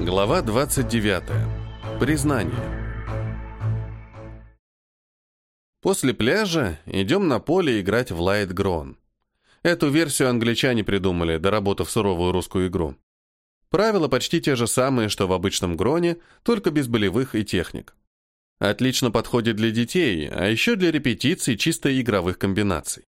Глава 29. Признание. После пляжа идем на поле играть в Light Grown. Эту версию англичане придумали, доработав суровую русскую игру. Правила почти те же самые, что в обычном гроне, только без болевых и техник. Отлично подходит для детей, а еще для репетиций чисто игровых комбинаций.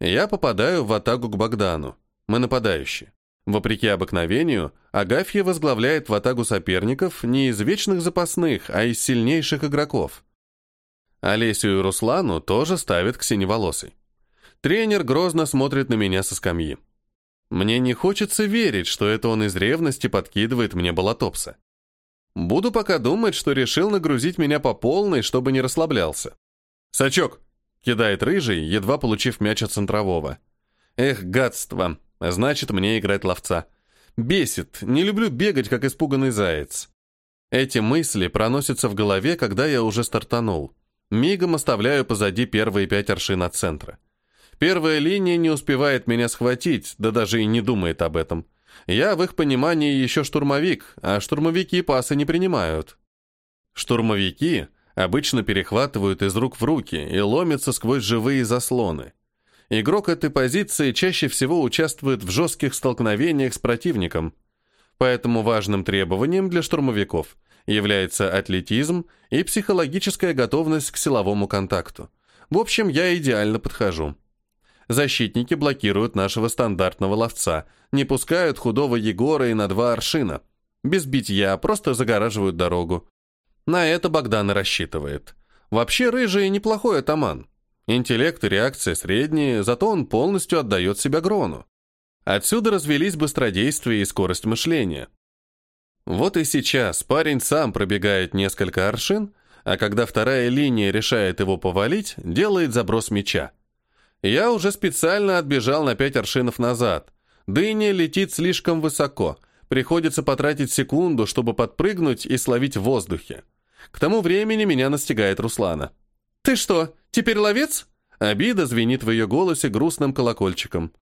Я попадаю в атаку к Богдану. Мы нападающие. Вопреки обыкновению, Агафья возглавляет в атаку соперников не из вечных запасных, а из сильнейших игроков. Олесю и Руслану тоже ставят к синеволосой. Тренер грозно смотрит на меня со скамьи. Мне не хочется верить, что это он из ревности подкидывает мне болотопса. Буду пока думать, что решил нагрузить меня по полной, чтобы не расслаблялся. «Сачок!» — кидает рыжий, едва получив мяч от центрового. «Эх, гадство!» Значит, мне играть ловца. Бесит, не люблю бегать, как испуганный заяц. Эти мысли проносятся в голове, когда я уже стартанул. Мигом оставляю позади первые пять аршин от центра. Первая линия не успевает меня схватить, да даже и не думает об этом. Я в их понимании еще штурмовик, а штурмовики пасы не принимают. Штурмовики обычно перехватывают из рук в руки и ломятся сквозь живые заслоны игрок этой позиции чаще всего участвует в жестких столкновениях с противником. Поэтому важным требованием для штурмовиков является атлетизм и психологическая готовность к силовому контакту. В общем, я идеально подхожу. Защитники блокируют нашего стандартного ловца, не пускают худого Егора и на два аршина. Без битья, просто загораживают дорогу. На это Богдан и рассчитывает. Вообще, Рыжий неплохой атаман. Интеллект и реакция средние, зато он полностью отдает себя Грону. Отсюда развелись быстродействие и скорость мышления. Вот и сейчас парень сам пробегает несколько аршин, а когда вторая линия решает его повалить, делает заброс мяча. Я уже специально отбежал на пять аршинов назад. Дыня летит слишком высоко, приходится потратить секунду, чтобы подпрыгнуть и словить в воздухе. К тому времени меня настигает Руслана. «Ты что, теперь ловец?» Обида звенит в ее голосе грустным колокольчиком.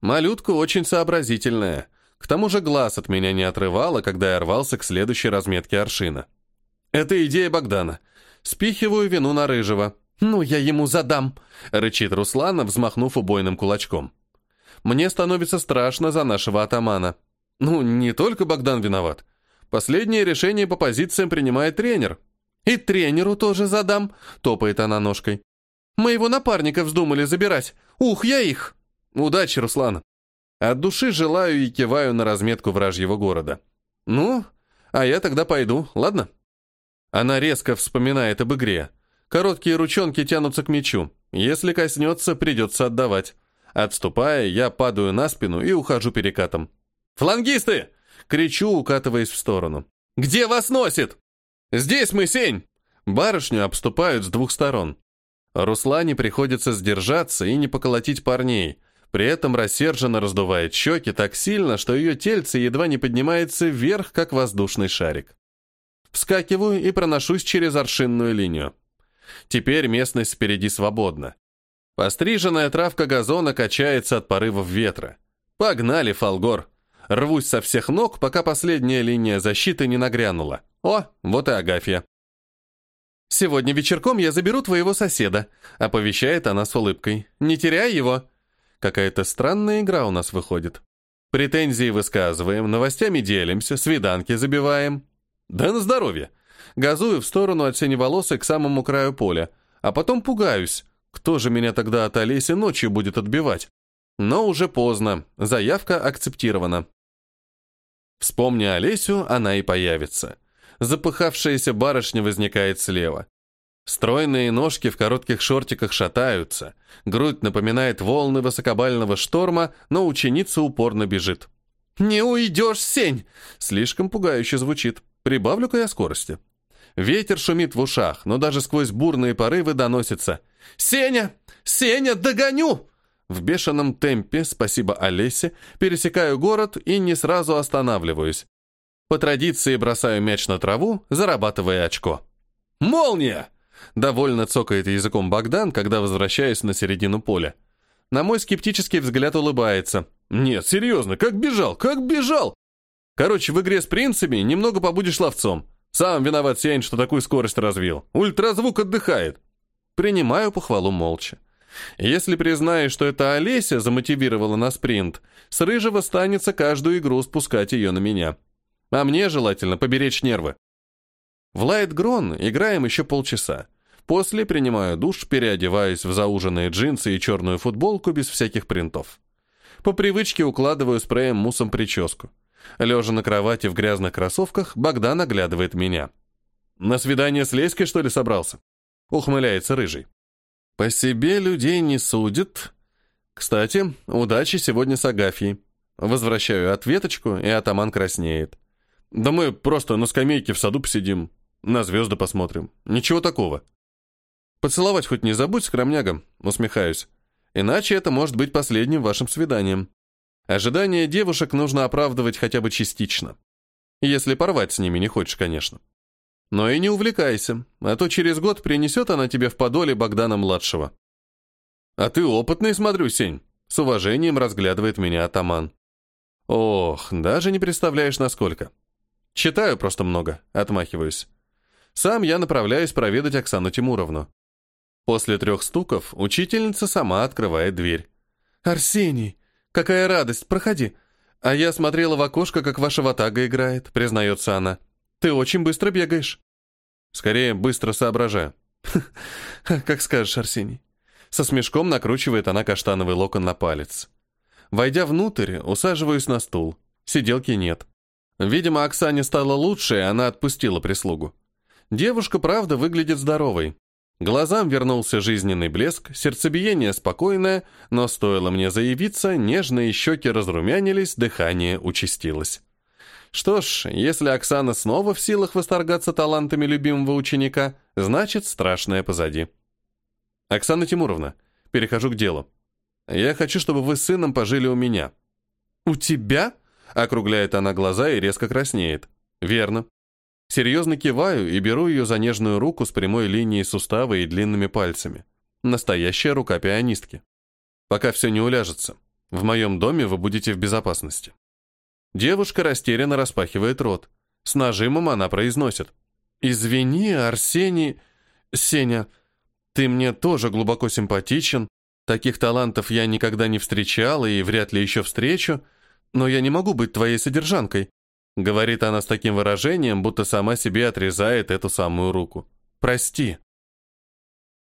Малютка очень сообразительная. К тому же глаз от меня не отрывала, когда я рвался к следующей разметке аршина. Это идея Богдана. Спихиваю вину на Рыжего. «Ну, я ему задам!» — рычит Руслана, взмахнув убойным кулачком. «Мне становится страшно за нашего атамана. Ну, не только Богдан виноват. Последнее решение по позициям принимает тренер. «И тренеру тоже задам», — топает она ножкой. «Моего напарника вздумали забирать. Ух, я их!» «Удачи, Руслан!» От души желаю и киваю на разметку вражьего города. «Ну, а я тогда пойду, ладно?» Она резко вспоминает об игре. Короткие ручонки тянутся к мячу. Если коснется, придется отдавать. Отступая, я падаю на спину и ухожу перекатом. «Флангисты!» — кричу, укатываясь в сторону. «Где вас носит?» «Здесь мы, Сень!» Барышню обступают с двух сторон. Руслане приходится сдержаться и не поколотить парней. При этом рассерженно раздувает щеки так сильно, что ее тельце едва не поднимается вверх, как воздушный шарик. Вскакиваю и проношусь через аршинную линию. Теперь местность впереди свободна. Постриженная травка газона качается от порывов ветра. Погнали, Фалгор! Рвусь со всех ног, пока последняя линия защиты не нагрянула. О, вот и Агафья. «Сегодня вечерком я заберу твоего соседа», — оповещает она с улыбкой. «Не теряй его». Какая-то странная игра у нас выходит. Претензии высказываем, новостями делимся, свиданки забиваем. Да на здоровье. Газую в сторону от синеволосой к самому краю поля. А потом пугаюсь. Кто же меня тогда от Олеси ночью будет отбивать? Но уже поздно. Заявка акцептирована. Вспомни Олесю, она и появится запыхавшаяся барышня возникает слева. Стройные ножки в коротких шортиках шатаются, грудь напоминает волны высокобального шторма, но ученица упорно бежит. «Не уйдешь, Сень!» Слишком пугающе звучит. Прибавлю-ка я скорости. Ветер шумит в ушах, но даже сквозь бурные порывы доносится. «Сеня! Сеня, догоню!» В бешеном темпе, спасибо Олесе, пересекаю город и не сразу останавливаюсь. По традиции бросаю мяч на траву, зарабатывая очко. «Молния!» — довольно цокает языком Богдан, когда возвращаюсь на середину поля. На мой скептический взгляд улыбается. «Нет, серьезно, как бежал, как бежал!» Короче, в игре с принцами немного побудешь ловцом. Сам виноват Сень, что такую скорость развил. Ультразвук отдыхает. Принимаю похвалу молча. Если признаешь, что это Олеся замотивировала на спринт, с Рыжего станется каждую игру спускать ее на меня. А мне желательно поберечь нервы. В Лайтгрон играем еще полчаса. После принимаю душ, переодеваюсь в зауженные джинсы и черную футболку без всяких принтов. По привычке укладываю спреем муссом прическу. Лежа на кровати в грязных кроссовках, Богдан оглядывает меня. «На свидание с Леськой, что ли, собрался?» Ухмыляется рыжий. «По себе людей не судит. Кстати, удачи сегодня с Агафьей. Возвращаю ответочку, и атаман краснеет. Да мы просто на скамейке в саду посидим, на звезды посмотрим. Ничего такого. Поцеловать хоть не забудь, скромняга, усмехаюсь. Иначе это может быть последним вашим свиданием. Ожидания девушек нужно оправдывать хотя бы частично. Если порвать с ними не хочешь, конечно. Но и не увлекайся, а то через год принесет она тебе в подоле Богдана-младшего. А ты опытный, смотрю, Сень. С уважением разглядывает меня атаман. Ох, даже не представляешь, насколько. Читаю просто много, отмахиваюсь. Сам я направляюсь проведать Оксану Тимуровну. После трех стуков учительница сама открывает дверь. «Арсений, какая радость, проходи. А я смотрела в окошко, как ваша ватага играет», признается она. «Ты очень быстро бегаешь». «Скорее, быстро соображаю». «Как скажешь, Арсений». Со смешком накручивает она каштановый локон на палец. Войдя внутрь, усаживаюсь на стул. Сиделки нет. Видимо, Оксане стало лучше, и она отпустила прислугу. Девушка, правда, выглядит здоровой. Глазам вернулся жизненный блеск, сердцебиение спокойное, но стоило мне заявиться, нежные щеки разрумянились, дыхание участилось. Что ж, если Оксана снова в силах восторгаться талантами любимого ученика, значит, страшное позади. Оксана Тимуровна, перехожу к делу. Я хочу, чтобы вы с сыном пожили у меня. У тебя? Округляет она глаза и резко краснеет. Верно. Серьезно киваю и беру ее за нежную руку с прямой линией сустава и длинными пальцами. Настоящая рука пианистки. Пока все не уляжется. В моем доме вы будете в безопасности. Девушка растерянно распахивает рот. С нажимом она произносит. «Извини, Арсений... Сеня, ты мне тоже глубоко симпатичен. Таких талантов я никогда не встречала и вряд ли еще встречу но я не могу быть твоей содержанкой», — говорит она с таким выражением, будто сама себе отрезает эту самую руку. «Прости».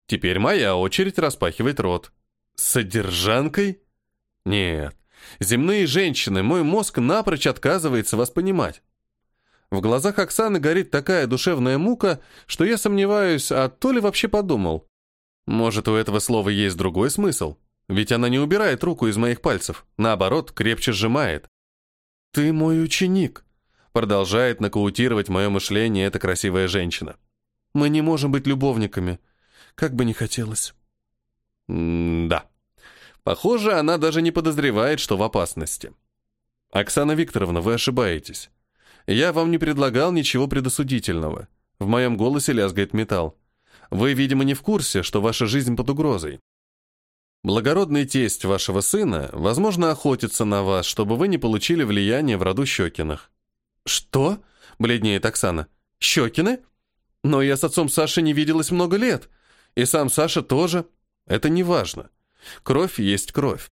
Теперь моя очередь распахивать рот. «Содержанкой?» «Нет. Земные женщины, мой мозг напрочь отказывается вас понимать. В глазах Оксаны горит такая душевная мука, что я сомневаюсь, а то ли вообще подумал. Может, у этого слова есть другой смысл? Ведь она не убирает руку из моих пальцев, наоборот, крепче сжимает. «Ты мой ученик», — продолжает нокаутировать мое мышление эта красивая женщина. «Мы не можем быть любовниками, как бы ни хотелось». М-да. Похоже, она даже не подозревает, что в опасности. «Оксана Викторовна, вы ошибаетесь. Я вам не предлагал ничего предосудительного. В моем голосе лязгает металл. Вы, видимо, не в курсе, что ваша жизнь под угрозой. Благородный тесть вашего сына, возможно, охотится на вас, чтобы вы не получили влияние в роду Щекиных». «Что?» — бледнеет Оксана. «Щекины? Но я с отцом Саши не виделась много лет. И сам Саша тоже. Это не важно. Кровь есть кровь.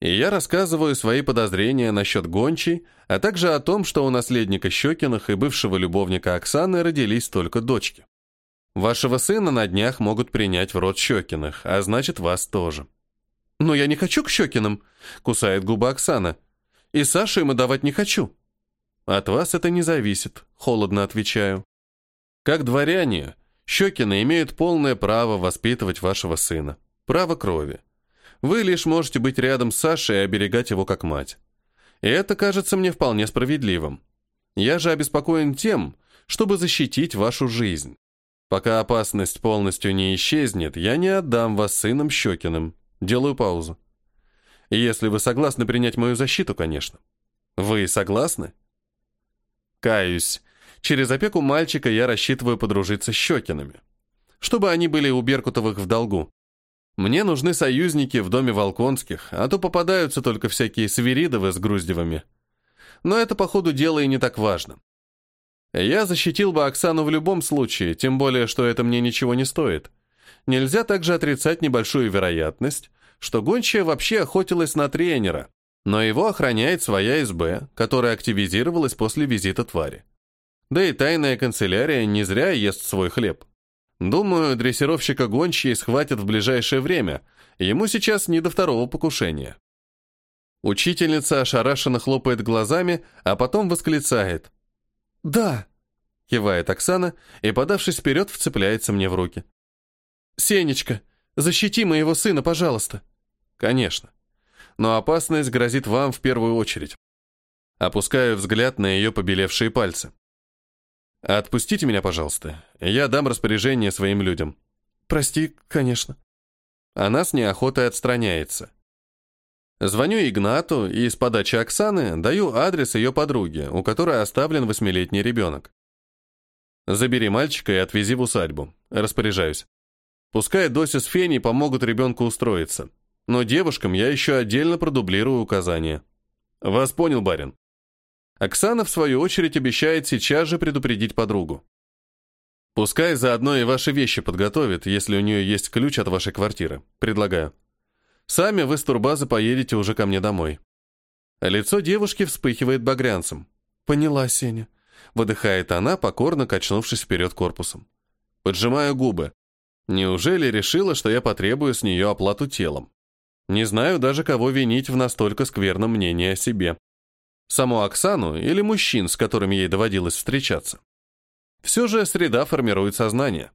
И я рассказываю свои подозрения насчет гончей, а также о том, что у наследника Щекиных и бывшего любовника Оксаны родились только дочки. Вашего сына на днях могут принять в род Щекиных, а значит, вас тоже. «Но я не хочу к Щекиным», — кусает губы Оксана. «И Саше ему давать не хочу». «От вас это не зависит», — холодно отвечаю. «Как дворяне, Щекины имеют полное право воспитывать вашего сына. Право крови. Вы лишь можете быть рядом с Сашей и оберегать его как мать. И это кажется мне вполне справедливым. Я же обеспокоен тем, чтобы защитить вашу жизнь. Пока опасность полностью не исчезнет, я не отдам вас сыном Щекиным. Делаю паузу. Если вы согласны принять мою защиту, конечно. Вы согласны? Каюсь. Через опеку мальчика я рассчитываю подружиться с Щекинами. Чтобы они были у Беркутовых в долгу. Мне нужны союзники в доме Волконских, а то попадаются только всякие Свиридовы с Груздевыми. Но это, по ходу дела, и не так важно. Я защитил бы Оксану в любом случае, тем более, что это мне ничего не стоит. Нельзя также отрицать небольшую вероятность, что гончая вообще охотилась на тренера, но его охраняет своя СБ, которая активизировалась после визита твари. Да и тайная канцелярия не зря ест свой хлеб. Думаю, дрессировщика гончей схватят в ближайшее время, ему сейчас не до второго покушения. Учительница ошарашенно хлопает глазами, а потом восклицает. «Да!» — кивает Оксана и, подавшись вперед, вцепляется мне в руки. «Сенечка, защити моего сына, пожалуйста!» «Конечно. Но опасность грозит вам в первую очередь». Опускаю взгляд на ее побелевшие пальцы. «Отпустите меня, пожалуйста. Я дам распоряжение своим людям». «Прости, конечно». Она с неохотой отстраняется. Звоню Игнату и с подачи Оксаны даю адрес ее подруги, у которой оставлен восьмилетний ребенок. «Забери мальчика и отвези в усадьбу. Распоряжаюсь. Пускай Дося с Феней помогут ребенку устроиться. Но девушкам я еще отдельно продублирую указания». «Вас понял, барин». Оксана, в свою очередь, обещает сейчас же предупредить подругу. Пускай заодно и ваши вещи подготовит, если у нее есть ключ от вашей квартиры. Предлагаю. Сами вы с турбазы поедете уже ко мне домой. Лицо девушки вспыхивает багрянцем. Поняла, Сеня. Выдыхает она, покорно качнувшись вперед корпусом. Поджимаю губы. Неужели решила, что я потребую с нее оплату телом? Не знаю даже, кого винить в настолько скверном мнении о себе саму Оксану или мужчин, с которыми ей доводилось встречаться. Все же среда формирует сознание.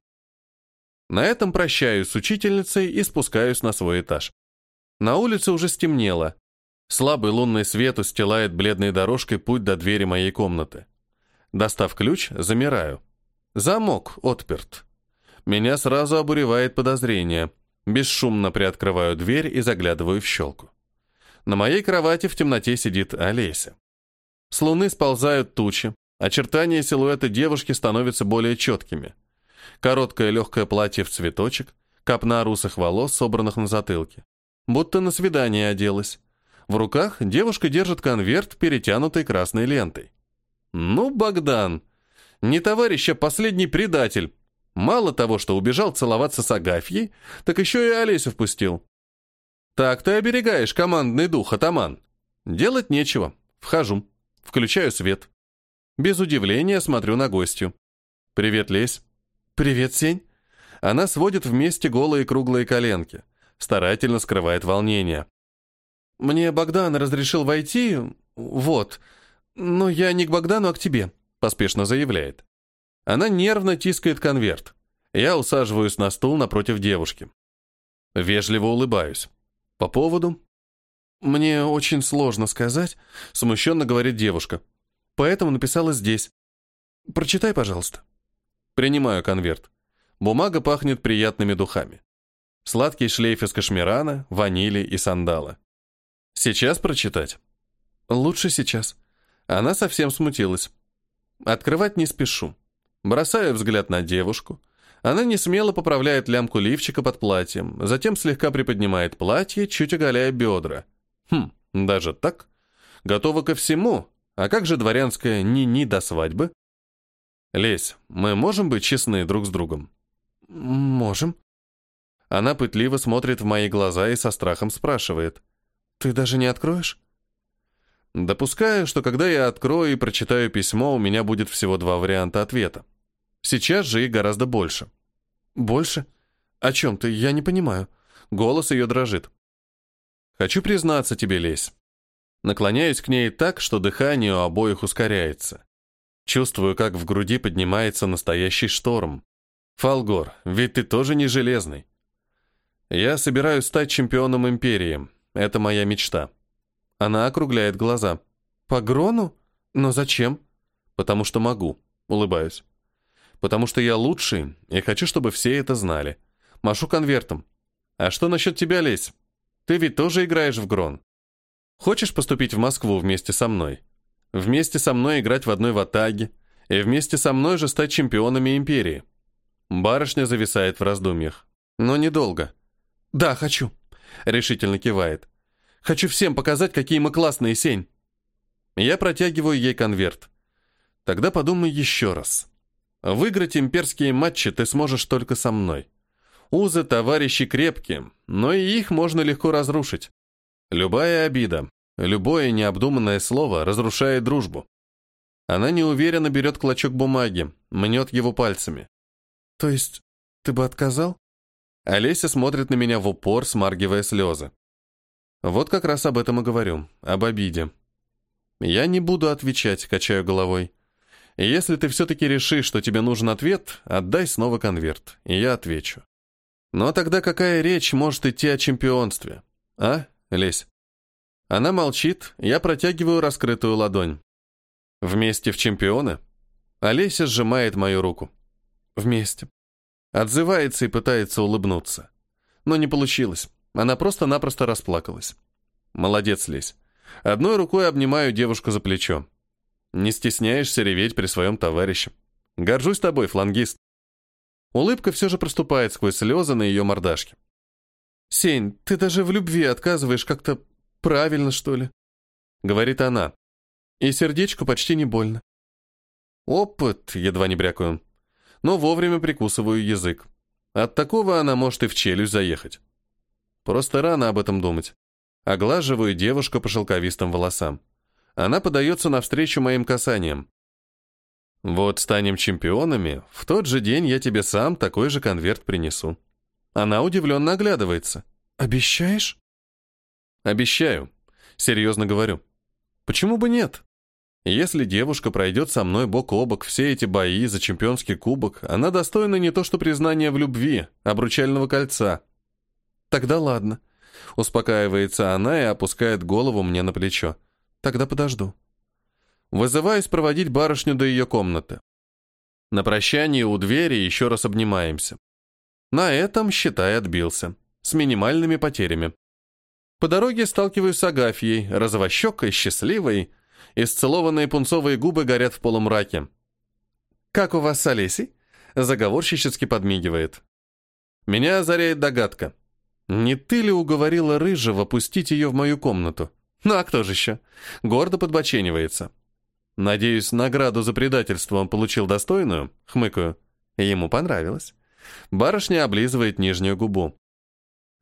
На этом прощаюсь с учительницей и спускаюсь на свой этаж. На улице уже стемнело. Слабый лунный свет устилает бледной дорожкой путь до двери моей комнаты. Достав ключ, замираю. Замок отперт. Меня сразу обуревает подозрение. Бесшумно приоткрываю дверь и заглядываю в щелку. На моей кровати в темноте сидит Олеся. С луны сползают тучи, очертания силуэта девушки становятся более четкими. Короткое легкое платье в цветочек, копна русых волос, собранных на затылке. Будто на свидание оделась. В руках девушка держит конверт, перетянутый красной лентой. «Ну, Богдан, не товарищ, а последний предатель. Мало того, что убежал целоваться с Агафьей, так еще и Олесю впустил. Так ты оберегаешь командный дух, атаман. Делать нечего. Вхожу. Включаю свет. Без удивления смотрю на гостью. «Привет, Лесь». «Привет, Сень». Она сводит вместе голые круглые коленки. Старательно скрывает волнение. «Мне Богдан разрешил войти, вот. Но я не к Богдану, а к тебе», — поспешно заявляет. Она нервно тискает конверт. Я усаживаюсь на стул напротив девушки. Вежливо улыбаюсь. По поводу? «Мне очень сложно сказать», — смущенно говорит девушка. «Поэтому написала здесь. Прочитай, пожалуйста». Принимаю конверт. Бумага пахнет приятными духами. Сладкий шлейф из кашмирана, ванили и сандала. Сейчас прочитать? Лучше сейчас. Она совсем смутилась. Открывать не спешу. Бросаю взгляд на девушку. Она не смело поправляет лямку лифчика под платьем, затем слегка приподнимает платье, чуть оголяя бедра. Хм, даже так? Готова ко всему? А как же дворянская ни-ни до свадьбы? Лесь, мы можем быть честны друг с другом? Можем. Она пытливо смотрит в мои глаза и со страхом спрашивает. Ты даже не откроешь? Допускаю, что когда я открою и прочитаю письмо, у меня будет всего два варианта ответа. Сейчас же их гораздо больше. Больше? О чем ты? Я не понимаю. Голос ее дрожит. Хочу признаться тебе, Лесь. Наклоняюсь к ней так, что дыхание у обоих ускоряется. Чувствую, как в груди поднимается настоящий шторм. Фалгор, ведь ты тоже не железный. Я собираюсь стать чемпионом Империи. Это моя мечта. Она округляет глаза. По Грону? Но зачем? Потому что могу. Улыбаюсь. Потому что я лучший, и хочу, чтобы все это знали. Машу конвертом. А что насчет тебя, Лесь? Ты ведь тоже играешь в Грон. Хочешь поступить в Москву вместе со мной? Вместе со мной играть в одной ватаге, и вместе со мной же стать чемпионами Империи. Барышня зависает в раздумьях. Но недолго. «Да, хочу», — решительно кивает. «Хочу всем показать, какие мы классные, Сень». Я протягиваю ей конверт. Тогда подумай еще раз. Выиграть имперские матчи ты сможешь только со мной. Узы товарищи крепкие, но и их можно легко разрушить. Любая обида, любое необдуманное слово разрушает дружбу. Она неуверенно берет клочок бумаги, мнет его пальцами. То есть ты бы отказал? Олеся смотрит на меня в упор, смаргивая слезы. Вот как раз об этом и говорю, об обиде. Я не буду отвечать, качаю головой. Если ты все-таки решишь, что тебе нужен ответ, отдай снова конверт, и я отвечу. Но тогда какая речь может идти о чемпионстве? А, Лесь? Она молчит, я протягиваю раскрытую ладонь. Вместе в чемпионы? Олеся сжимает мою руку. Вместе. Отзывается и пытается улыбнуться. Но не получилось. Она просто-напросто расплакалась. Молодец, Лесь. Одной рукой обнимаю девушку за плечо. Не стесняешься реветь при своем товарище. Горжусь тобой, флангист. Улыбка все же проступает сквозь слезы на ее мордашке. «Сень, ты даже в любви отказываешь как-то правильно, что ли?» Говорит она. И сердечку почти не больно. Опыт, едва не брякаю. Но вовремя прикусываю язык. От такого она может и в челюсть заехать. Просто рано об этом думать. Оглаживаю девушку по шелковистым волосам. Она подается навстречу моим касаниям. Вот станем чемпионами, в тот же день я тебе сам такой же конверт принесу. Она удивленно оглядывается. Обещаешь? Обещаю. Серьезно говорю. Почему бы нет? Если девушка пройдет со мной бок о бок все эти бои за чемпионский кубок, она достойна не то что признания в любви, обручального кольца. Тогда ладно. Успокаивается она и опускает голову мне на плечо. Тогда подожду. Вызываюсь проводить барышню до ее комнаты. На прощании у двери еще раз обнимаемся. На этом, считай, отбился. С минимальными потерями. По дороге сталкиваюсь с Агафьей, розовощекой, счастливой. Исцелованные пунцовые губы горят в полумраке. «Как у вас с Олесей?» Заговорщически подмигивает. Меня озаряет догадка. Не ты ли уговорила Рыжего пустить ее в мою комнату? Ну а кто же еще? Гордо подбоченивается. Надеюсь, награду за предательство он получил достойную? Хмыкаю. Ему понравилось. Барышня облизывает нижнюю губу.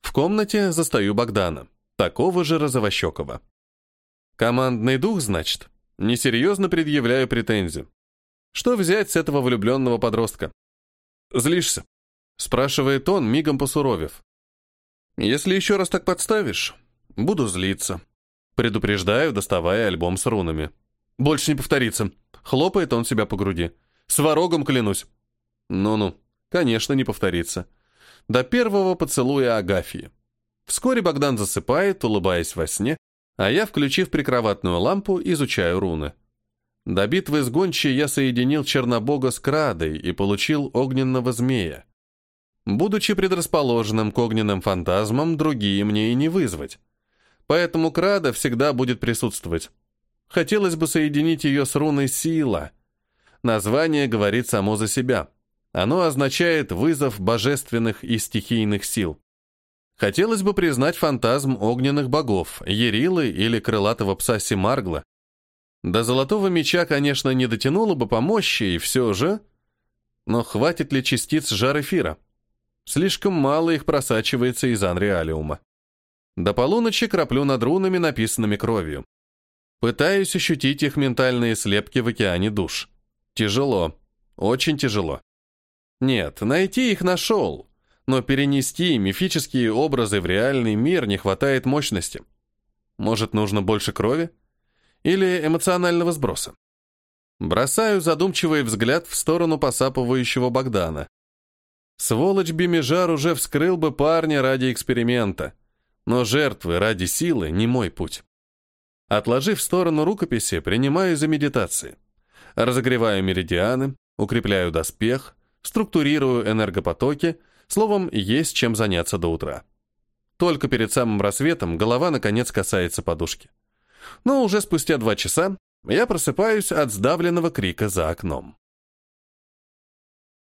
В комнате застаю Богдана, такого же розовощекого. Командный дух, значит? Несерьезно предъявляю претензию. Что взять с этого влюбленного подростка? Злишься? Спрашивает он, мигом посуровев. Если еще раз так подставишь, буду злиться. Предупреждаю, доставая альбом с рунами. Больше не повторится. Хлопает он себя по груди. Сварогом клянусь. Ну-ну, конечно, не повторится. До первого поцелуя Агафьи. Вскоре Богдан засыпает, улыбаясь во сне, а я, включив прикроватную лампу, изучаю руны. До битвы с Гончей я соединил Чернобога с Крадой и получил огненного змея. Будучи предрасположенным к огненным фантазмам, другие мне и не вызвать. Поэтому Крада всегда будет присутствовать. Хотелось бы соединить ее с руной «Сила». Название говорит само за себя. Оно означает вызов божественных и стихийных сил. Хотелось бы признать фантазм огненных богов, Ерилы или крылатого пса Симаргла. До золотого меча, конечно, не дотянуло бы по мощи, и все же... Но хватит ли частиц жар эфира? Слишком мало их просачивается из анреалиума. До полуночи краплю над рунами, написанными кровью. Пытаюсь ощутить их ментальные слепки в океане душ. Тяжело. Очень тяжело. Нет, найти их нашел, но перенести мифические образы в реальный мир не хватает мощности. Может, нужно больше крови? Или эмоционального сброса? Бросаю задумчивый взгляд в сторону посапывающего Богдана. Сволочь Бимежар уже вскрыл бы парня ради эксперимента. Но жертвы ради силы не мой путь. Отложив в сторону рукописи, принимаю за медитации. Разогреваю меридианы, укрепляю доспех, структурирую энергопотоки, словом, есть чем заняться до утра. Только перед самым рассветом голова наконец касается подушки. Но уже спустя два часа я просыпаюсь от сдавленного крика за окном.